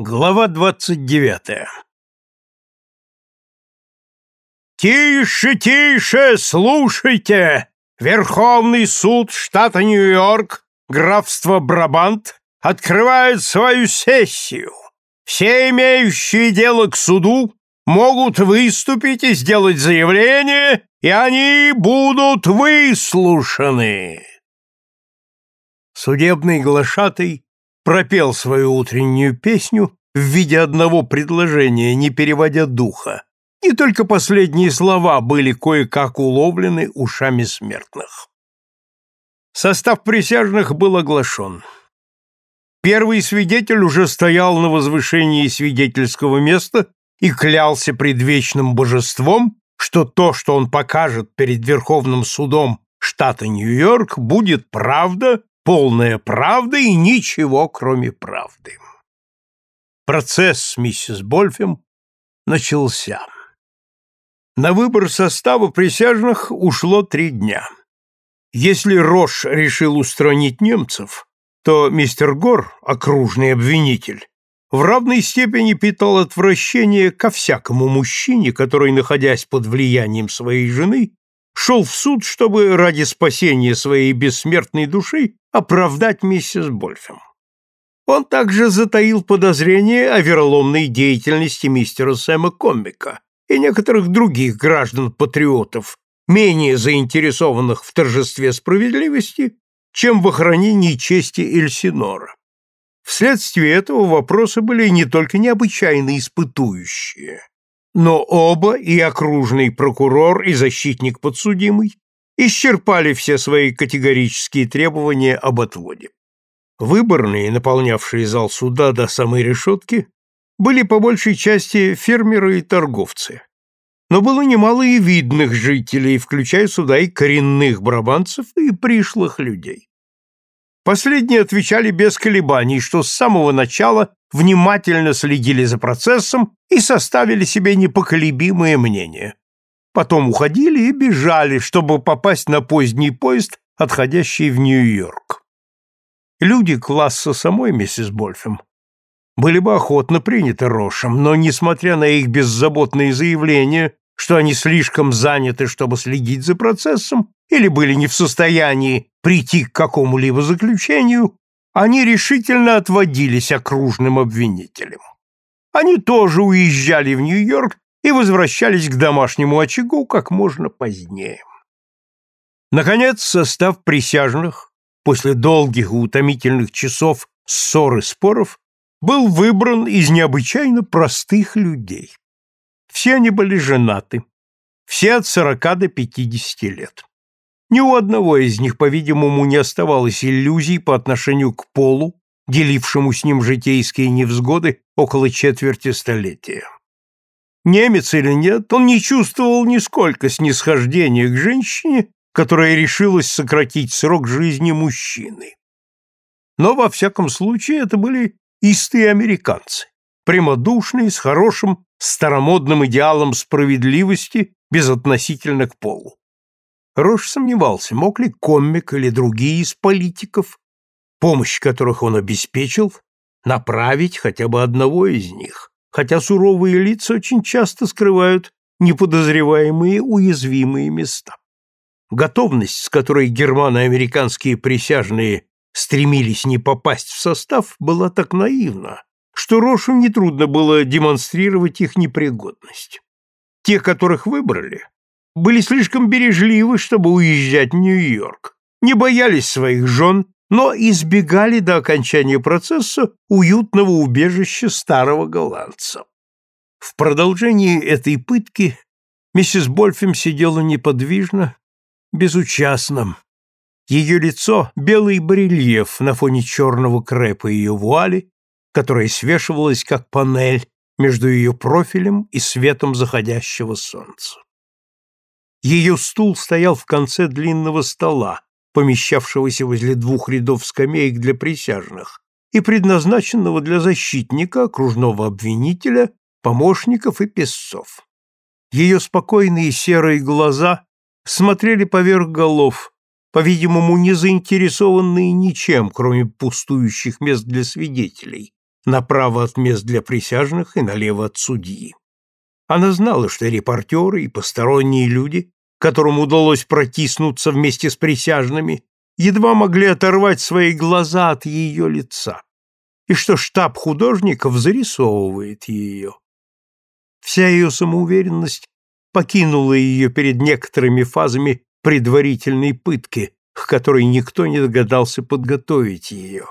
Глава двадцать девятая «Тише, тише, слушайте! Верховный суд штата Нью-Йорк, графство Брабант, открывает свою сессию. Все имеющие дело к суду могут выступить и сделать заявление, и они будут выслушаны». Судебный глашатый пропел свою утреннюю песню в виде одного предложения, не переводя духа. И только последние слова были кое-как уловлены ушами смертных. Состав присяжных был оглашен. Первый свидетель уже стоял на возвышении свидетельского места и клялся предвечным божеством, что то, что он покажет перед Верховным судом штата Нью-Йорк, будет правда полная правда и ничего, кроме правды. Процесс с миссис Больфем начался. На выбор состава присяжных ушло три дня. Если Рош решил устранить немцев, то мистер Гор, окружный обвинитель, в равной степени питал отвращение ко всякому мужчине, который, находясь под влиянием своей жены, шел в суд, чтобы ради спасения своей бессмертной души оправдать миссис Больфем. Он также затаил подозрение о вероломной деятельности мистера Сэма Комбика и некоторых других граждан-патриотов, менее заинтересованных в торжестве справедливости, чем в охранении чести Эльсинора. Вследствие этого вопросы были не только необычайно испытующие, но оба, и окружный прокурор, и защитник подсудимый, исчерпали все свои категорические требования об отводе. Выборные, наполнявшие зал суда до самой решетки, были по большей части фермеры и торговцы. Но было немало и видных жителей, включая сюда и коренных брабанцев и пришлых людей. Последние отвечали без колебаний, что с самого начала внимательно следили за процессом и составили себе непоколебимое мнение. Потом уходили и бежали, чтобы попасть на поздний поезд, отходящий в Нью-Йорк. Люди класса самой миссис Больфем были бы охотно приняты Рошем, но, несмотря на их беззаботные заявления, что они слишком заняты, чтобы следить за процессом, или были не в состоянии прийти к какому-либо заключению, они решительно отводились окружным обвинителям. Они тоже уезжали в Нью-Йорк и возвращались к домашнему очагу как можно позднее. Наконец, состав присяжных, после долгих и утомительных часов ссор и споров, был выбран из необычайно простых людей. Все они были женаты, все от сорока до пятидесяти лет. Ни у одного из них, по-видимому, не оставалось иллюзий по отношению к полу, делившему с ним житейские невзгоды около четверти столетия. Немец или нет, он не чувствовал нисколько снисхождения к женщине, которая решилась сократить срок жизни мужчины. Но, во всяком случае, это были истые американцы, прямодушные, с хорошим старомодным идеалом справедливости безотносительно к полу. Рош сомневался, мог ли комик или другие из политиков, помощь которых он обеспечил, направить хотя бы одного из них, хотя суровые лица очень часто скрывают неподозреваемые уязвимые места. Готовность, с которой германо-американские присяжные стремились не попасть в состав, была так наивна, что Рошу нетрудно было демонстрировать их непригодность. Те, которых выбрали, были слишком бережливы, чтобы уезжать в Нью-Йорк, не боялись своих жен, но избегали до окончания процесса уютного убежища старого голландца. В продолжении этой пытки миссис Больфем сидела неподвижно, безучастно. Ее лицо — белый барельеф на фоне черного крепа ее вуали, которая свешивалась как панель между ее профилем и светом заходящего солнца. Ее стул стоял в конце длинного стола, помещавшегося возле двух рядов скамеек для присяжных и предназначенного для защитника, окружного обвинителя, помощников и песцов. Ее спокойные серые глаза смотрели поверх голов, по-видимому, не заинтересованные ничем, кроме пустующих мест для свидетелей, направо от мест для присяжных и налево от судьи. Она знала, что репортеры и посторонние люди, которым удалось протиснуться вместе с присяжными, едва могли оторвать свои глаза от ее лица, и что штаб художников зарисовывает ее. Вся ее самоуверенность покинула ее перед некоторыми фазами предварительной пытки, к которой никто не догадался подготовить ее.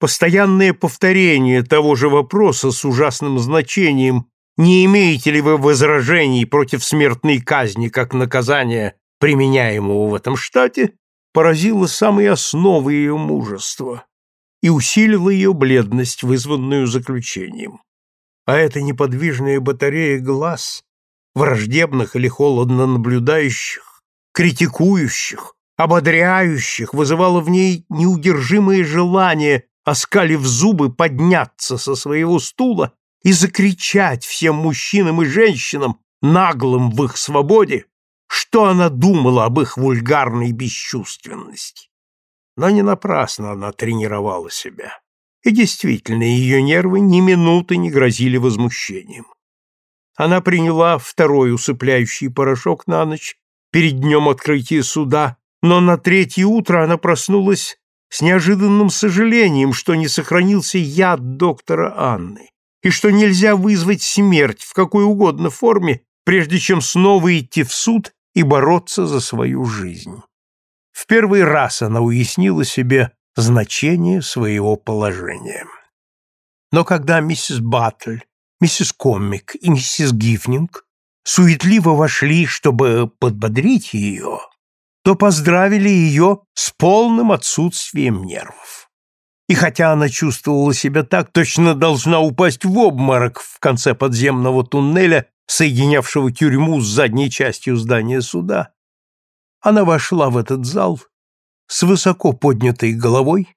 Постоянное повторение того же вопроса с ужасным значением «Не имеете ли вы возражений против смертной казни как наказания, применяемого в этом штате?» поразило самые основы ее мужества и усилило ее бледность, вызванную заключением. А эта неподвижная батарея глаз, враждебных или холодно наблюдающих, критикующих, ободряющих, вызывала в ней неудержимое желание, оскалив зубы, подняться со своего стула и закричать всем мужчинам и женщинам, наглым в их свободе, что она думала об их вульгарной бесчувственности. Но не напрасно она тренировала себя. И действительно, ее нервы ни минуты не грозили возмущением. Она приняла второй усыпляющий порошок на ночь перед днем открытия суда, но на третье утро она проснулась с неожиданным сожалением, что не сохранился яд доктора Анны, и что нельзя вызвать смерть в какой угодно форме, прежде чем снова идти в суд и бороться за свою жизнь. В первый раз она уяснила себе значение своего положения. Но когда миссис Баттль миссис Коммик и миссис Гифнинг суетливо вошли, чтобы подбодрить ее, то поздравили ее с полным отсутствием нервов. И хотя она чувствовала себя так, точно должна упасть в обморок в конце подземного туннеля, соединявшего тюрьму с задней частью здания суда, она вошла в этот зал с высоко поднятой головой,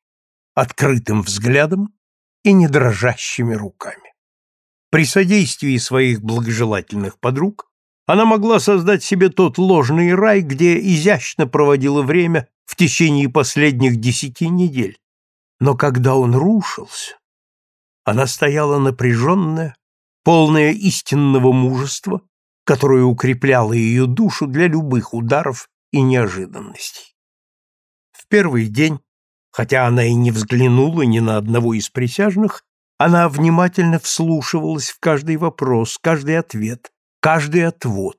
открытым взглядом и недрожащими руками. При содействии своих благожелательных подруг она могла создать себе тот ложный рай, где изящно проводила время в течение последних десяти недель. Но когда он рушился, она стояла напряженная, полная истинного мужества, которое укрепляло ее душу для любых ударов и неожиданностей. В первый день, хотя она и не взглянула ни на одного из присяжных, она внимательно вслушивалась в каждый вопрос, каждый ответ, каждый отвод.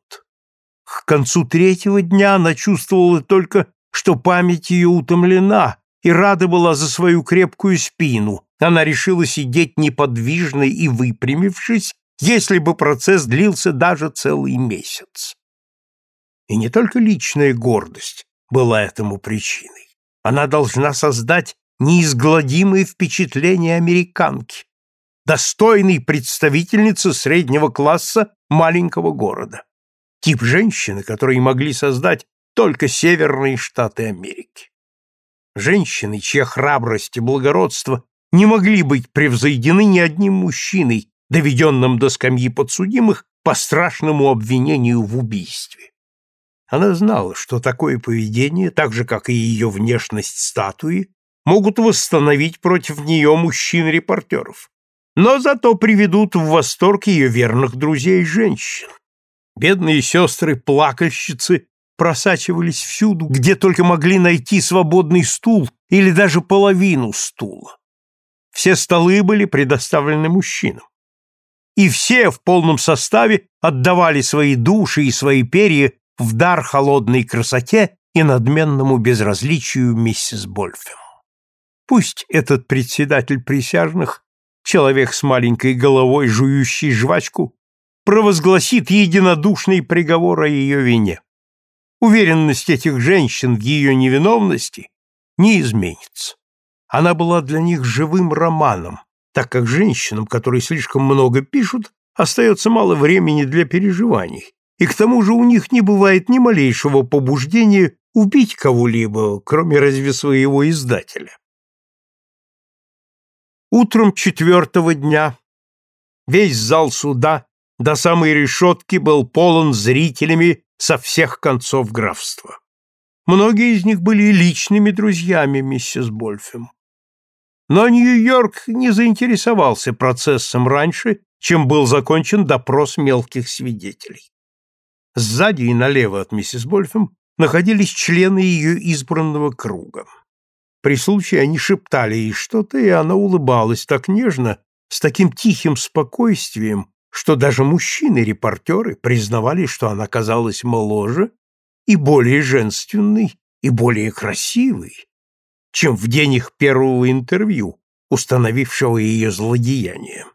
К концу третьего дня она чувствовала только, что память ее утомлена, и рада была за свою крепкую спину. Она решила сидеть неподвижной и выпрямившись, если бы процесс длился даже целый месяц. И не только личная гордость была этому причиной. Она должна создать неизгладимые впечатления американки, достойной представительницы среднего класса маленького города. Тип женщины, которые могли создать только северные штаты Америки. Женщины, чья храбрость и благородство не могли быть превзойдены ни одним мужчиной, доведенным до скамьи подсудимых по страшному обвинению в убийстве. Она знала, что такое поведение, так же, как и ее внешность статуи, могут восстановить против нее мужчин-репортеров но зато приведут в восторг ее верных друзей-женщин. Бедные сестры-плакальщицы просачивались всюду, где только могли найти свободный стул или даже половину стула. Все столы были предоставлены мужчинам. И все в полном составе отдавали свои души и свои перья в дар холодной красоте и надменному безразличию миссис Больфем. Пусть этот председатель присяжных человек с маленькой головой, жующий жвачку, провозгласит единодушный приговор о ее вине. Уверенность этих женщин в ее невиновности не изменится. Она была для них живым романом, так как женщинам, которые слишком много пишут, остается мало времени для переживаний, и к тому же у них не бывает ни малейшего побуждения убить кого-либо, кроме разве своего издателя. Утром четвертого дня весь зал суда до самой решетки был полон зрителями со всех концов графства. Многие из них были личными друзьями миссис Больфем. Но Нью-Йорк не заинтересовался процессом раньше, чем был закончен допрос мелких свидетелей. Сзади и налево от миссис Больфем находились члены ее избранного круга. При случае они шептали ей что-то, и она улыбалась так нежно, с таким тихим спокойствием, что даже мужчины-репортеры признавали, что она казалась моложе и более женственной и более красивой, чем в день их первого интервью, установившего ее злодеяние.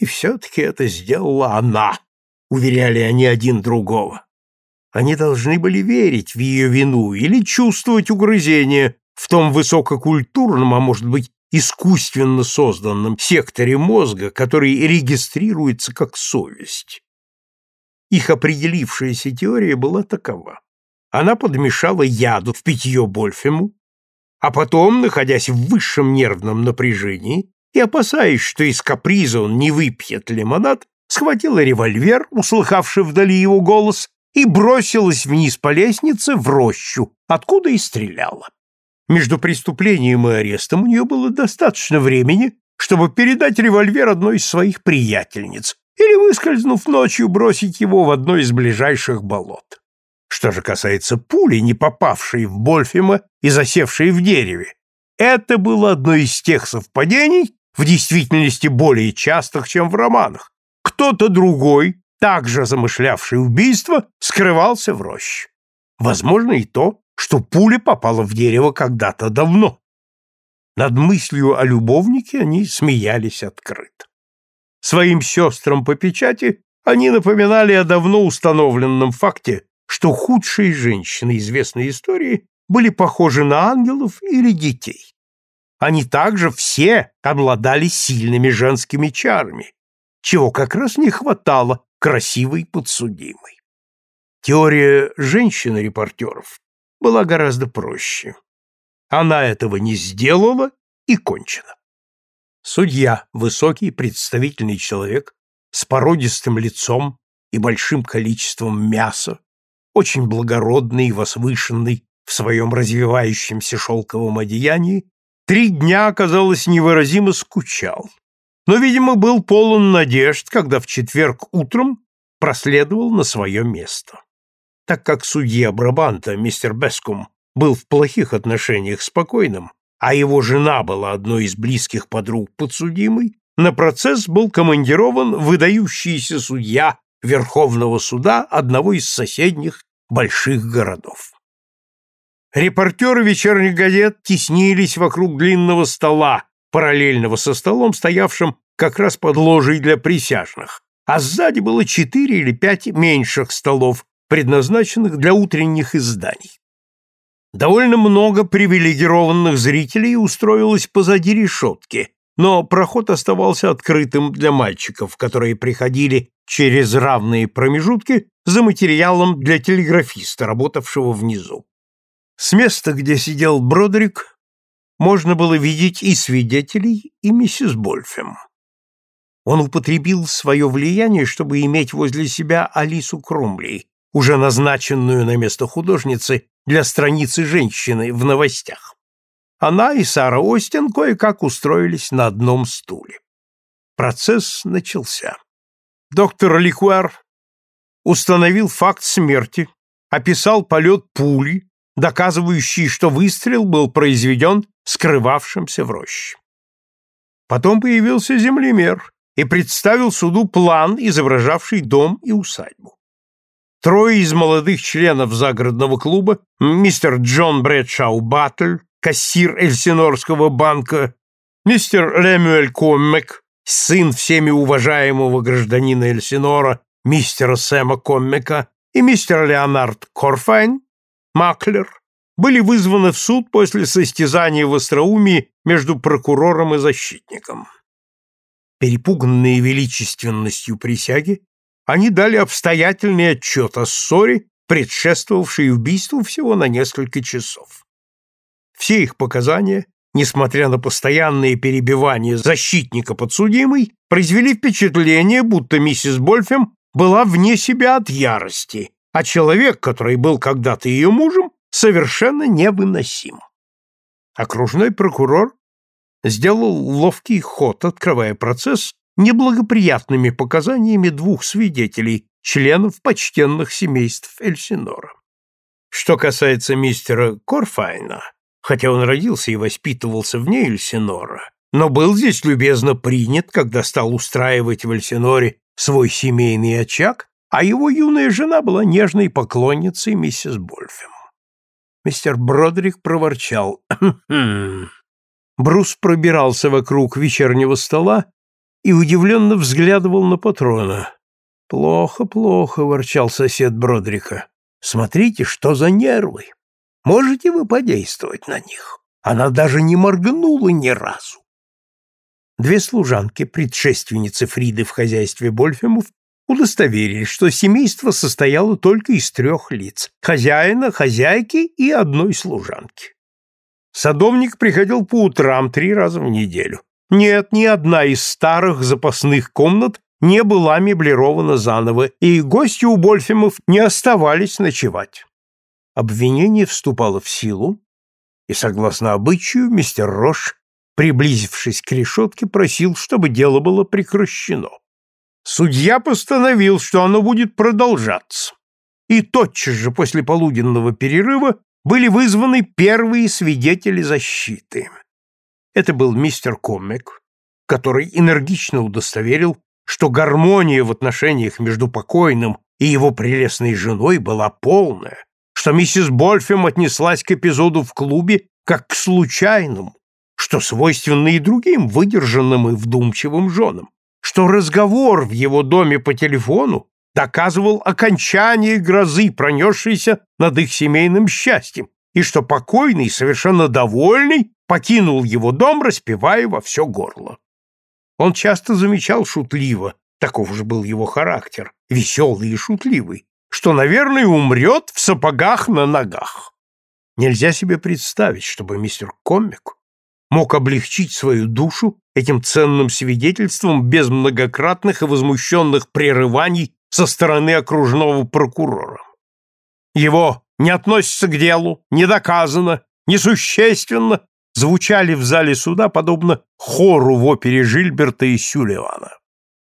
И все-таки это сделала она, уверяли они один другого. Они должны были верить в ее вину или чувствовать угрызение в том высококультурном, а может быть, искусственно созданном секторе мозга, который регистрируется как совесть. Их определившаяся теория была такова. Она подмешала яду в питье Больфему, а потом, находясь в высшем нервном напряжении и опасаясь, что из каприза он не выпьет лимонад, схватила револьвер, услыхавший вдали его голос, и бросилась вниз по лестнице в рощу, откуда и стреляла. Между преступлением и арестом у нее было достаточно времени, чтобы передать револьвер одной из своих приятельниц или, выскользнув ночью, бросить его в одно из ближайших болот. Что же касается пули, не попавшей в Больфема и засевшей в дереве, это было одно из тех совпадений, в действительности более частых, чем в романах. Кто-то другой, также замышлявший убийство, скрывался в роще. Возможно и то, что пуля попала в дерево когда-то давно. Над мыслью о любовнике они смеялись открыто. Своим сестрам по печати они напоминали о давно установленном факте, что худшие женщины известной истории были похожи на ангелов или детей. Они также все обладали сильными женскими чарами, чего как раз не хватало красивой подсудимой. Теория женщин-репортеров была гораздо проще. Она этого не сделала и кончено. Судья, высокий представительный человек с породистым лицом и большим количеством мяса, очень благородный и возвышенный в своем развивающемся шелковом одеянии, три дня, казалось, невыразимо скучал, но, видимо, был полон надежд, когда в четверг утром проследовал на свое место. Так как судья Брабанта, мистер Бескум, был в плохих отношениях с покойным, а его жена была одной из близких подруг подсудимой, на процесс был командирован выдающийся судья Верховного суда одного из соседних больших городов. Репортеры вечерних газет теснились вокруг длинного стола, параллельного со столом, стоявшим как раз под ложей для присяжных, а сзади было четыре или пять меньших столов, предназначенных для утренних изданий. Довольно много привилегированных зрителей устроилось позади решетки, но проход оставался открытым для мальчиков, которые приходили через равные промежутки за материалом для телеграфиста, работавшего внизу. С места, где сидел Бродерик, можно было видеть и свидетелей, и миссис Больфем. Он употребил свое влияние, чтобы иметь возле себя Алису Кромли, уже назначенную на место художницы для страницы женщины в новостях. Она и Сара Остин кое-как устроились на одном стуле. Процесс начался. Доктор Ликуэр установил факт смерти, описал полет пули, доказывающий, что выстрел был произведен скрывавшимся в роще. Потом появился землемер и представил суду план, изображавший дом и усадьбу. Трое из молодых членов загородного клуба, мистер Джон Брэдшау Баттль, кассир Эльсинорского банка, мистер Лемюэль Коммек, сын всеми уважаемого гражданина Эльсинора, мистера Сэма Коммека, и мистер Леонард Корфайн, маклер, были вызваны в суд после состязания в остроумии между прокурором и защитником. Перепуганные величественностью присяги, они дали обстоятельный отчет о ссоре, предшествовавшей убийству всего на несколько часов. Все их показания, несмотря на постоянные перебивания защитника подсудимой, произвели впечатление, будто миссис Больфем была вне себя от ярости, а человек, который был когда-то ее мужем, совершенно невыносим. Окружной прокурор сделал ловкий ход, открывая процесс неблагоприятными показаниями двух свидетелей, членов почтенных семейств Эльсинора. Что касается мистера Корфайна, хотя он родился и воспитывался вне Эльсинора, но был здесь любезно принят, когда стал устраивать в Эльсиноре свой семейный очаг, а его юная жена была нежной поклонницей миссис Больфем. Мистер Бродрик проворчал. «Хм, Брус пробирался вокруг вечернего стола и удивленно взглядывал на патрона. «Плохо, плохо», — ворчал сосед Бродрика. «Смотрите, что за нервы! Можете вы подействовать на них? Она даже не моргнула ни разу». Две служанки, предшественницы Фриды в хозяйстве Больфемов, удостоверились, что семейство состояло только из трех лиц – хозяина, хозяйки и одной служанки. Садовник приходил по утрам три раза в неделю. Нет, ни одна из старых запасных комнат не была меблирована заново, и гости у Больфемов не оставались ночевать. Обвинение вступало в силу, и, согласно обычаю, мистер Рош, приблизившись к решетке, просил, чтобы дело было прекращено. Судья постановил, что оно будет продолжаться, и тотчас же после полуденного перерыва были вызваны первые свидетели защиты. Это был мистер Коммек, который энергично удостоверил, что гармония в отношениях между покойным и его прелестной женой была полная, что миссис Больфем отнеслась к эпизоду в клубе как к случайному, что свойственно и другим выдержанным и вдумчивым женам, что разговор в его доме по телефону доказывал окончание грозы, пронесшейся над их семейным счастьем, и что покойный, совершенно довольный, покинул его дом, распевая во все горло. Он часто замечал шутливо, таков же был его характер, веселый и шутливый, что, наверное, умрет в сапогах на ногах. Нельзя себе представить, чтобы мистер Комик мог облегчить свою душу этим ценным свидетельством без многократных и возмущенных прерываний со стороны окружного прокурора. Его не относится к делу, не доказано, несущественно звучали в зале суда подобно хору в опере Жильберта и Сюлевана.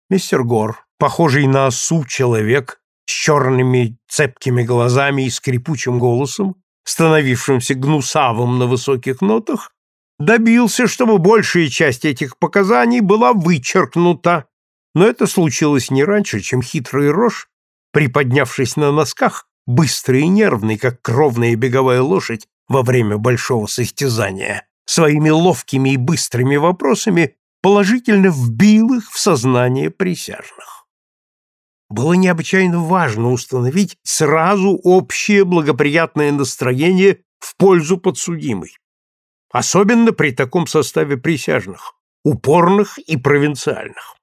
Мистер Гор, похожий на осу человек с черными цепкими глазами и скрипучим голосом, становившимся гнусавым на высоких нотах, добился, чтобы большая часть этих показаний была вычеркнута, но это случилось не раньше, чем хитрый рожь, приподнявшись на носках, быстрый и нервный, как кровная беговая лошадь во время большого состязания, своими ловкими и быстрыми вопросами положительно вбил их в сознание присяжных. Было необычайно важно установить сразу общее благоприятное настроение в пользу подсудимой, особенно при таком составе присяжных, упорных и провинциальных.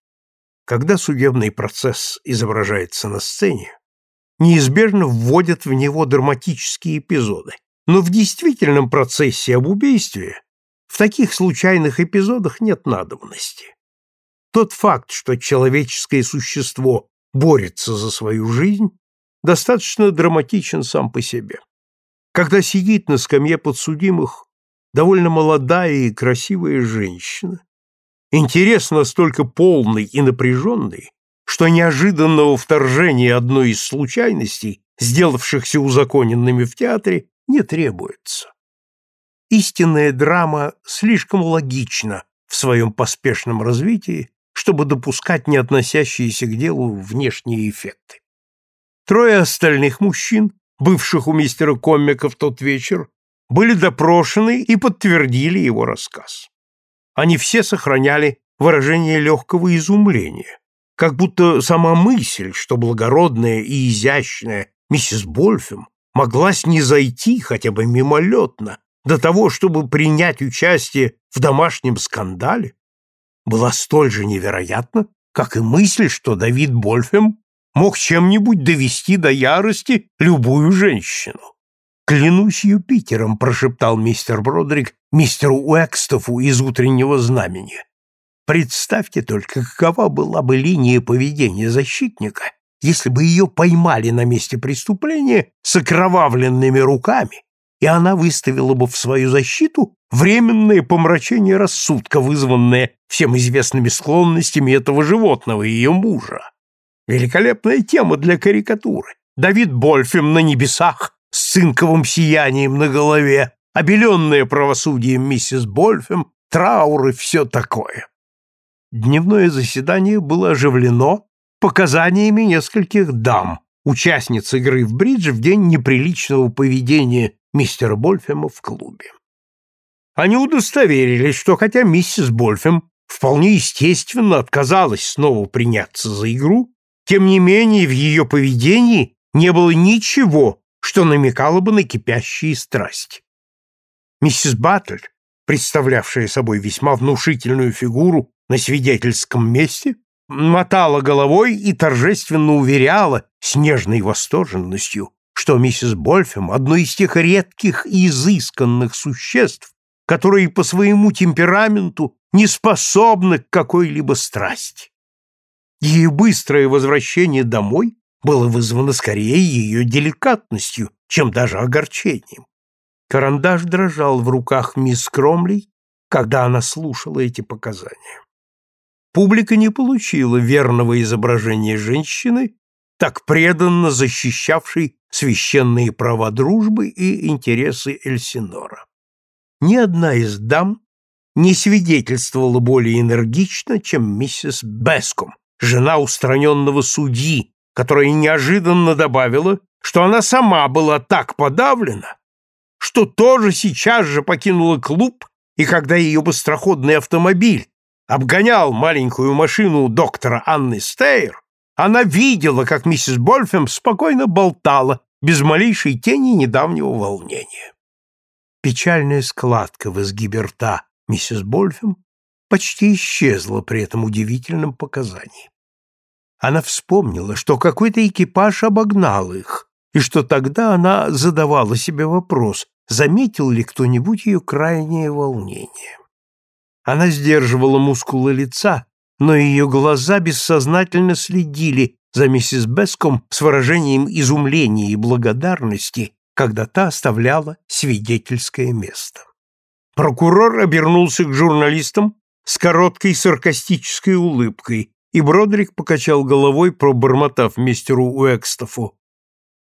Когда судебный процесс изображается на сцене, неизбежно вводят в него драматические эпизоды, но в действительном процессе об убийстве в таких случайных эпизодах нет надобности. Тот факт, что человеческое существо борется за свою жизнь, достаточно драматичен сам по себе. Когда сидит на скамье подсудимых довольно молодая и красивая женщина, интерес настолько полный и напряженный, что неожиданного вторжения одной из случайностей, сделавшихся узаконенными в театре, не требуется истинная драма слишком логична в своем поспешном развитии, чтобы допускать не относящиеся к делу внешние эффекты. Трое остальных мужчин, бывших у мистера Коммика в тот вечер, были допрошены и подтвердили его рассказ. Они все сохраняли выражение легкого изумления, как будто сама мысль, что благородная и изящная миссис Больфем могла снизойти хотя бы мимолетно до того, чтобы принять участие в домашнем скандале, была столь же невероятна, как и мысль, что Давид Больфем мог чем-нибудь довести до ярости любую женщину. «Клянусь Юпитером», — прошептал мистер Бродрик мистеру Уэкстофу из «Утреннего знамени». Представьте только, какова была бы линия поведения защитника, если бы ее поймали на месте преступления с окровавленными руками и она выставила бы в свою защиту временное помрачение рассудка, вызванное всем известными склонностями этого животного и ее мужа. Великолепная тема для карикатуры. Давид Больфем на небесах с цинковым сиянием на голове, обеленная правосудием миссис Больфем, траур и все такое. Дневное заседание было оживлено показаниями нескольких дам, участниц игры в бридж в день неприличного поведения мистера Больфема в клубе. Они удостоверились, что хотя миссис Больфем вполне естественно отказалась снова приняться за игру, тем не менее в ее поведении не было ничего, что намекало бы на кипящие страсти. Миссис Баттль, представлявшая собой весьма внушительную фигуру на свидетельском месте, мотала головой и торжественно уверяла с нежной восторженностью, что миссис Больфем — одно из тех редких и изысканных существ, которые по своему темпераменту не способны к какой-либо страсти. Ее быстрое возвращение домой было вызвано скорее ее деликатностью, чем даже огорчением. Карандаш дрожал в руках мисс Кромлей, когда она слушала эти показания. Публика не получила верного изображения женщины, так преданно защищавшей священные права дружбы и интересы Эльсинора. Ни одна из дам не свидетельствовала более энергично, чем миссис Беском, жена устраненного судьи, которая неожиданно добавила, что она сама была так подавлена, что тоже сейчас же покинула клуб, и когда ее быстроходный автомобиль обгонял маленькую машину доктора Анны Стейр, она видела, как миссис Больфем спокойно болтала, без малейшей тени недавнего волнения. Печальная складка в изгибе рта миссис Больфем почти исчезла при этом удивительном показании. Она вспомнила, что какой-то экипаж обогнал их, и что тогда она задавала себе вопрос, заметил ли кто-нибудь ее крайнее волнение. Она сдерживала мускулы лица, но ее глаза бессознательно следили за миссис Беском с выражением изумления и благодарности, когда та оставляла свидетельское место. Прокурор обернулся к журналистам с короткой саркастической улыбкой, и Бродрик покачал головой, пробормотав мистеру Уэкстофу.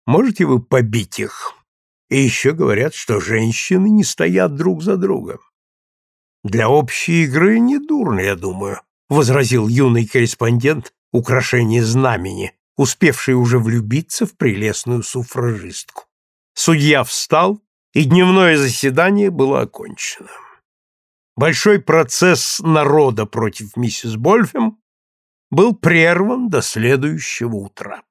«Можете вы побить их?» И еще говорят, что женщины не стоят друг за другом. «Для общей игры недурно, я думаю», — возразил юный корреспондент украшение знамени, успевший уже влюбиться в прелестную суфражистку. Судья встал, и дневное заседание было окончено. Большой процесс народа против миссис Больфем был прерван до следующего утра.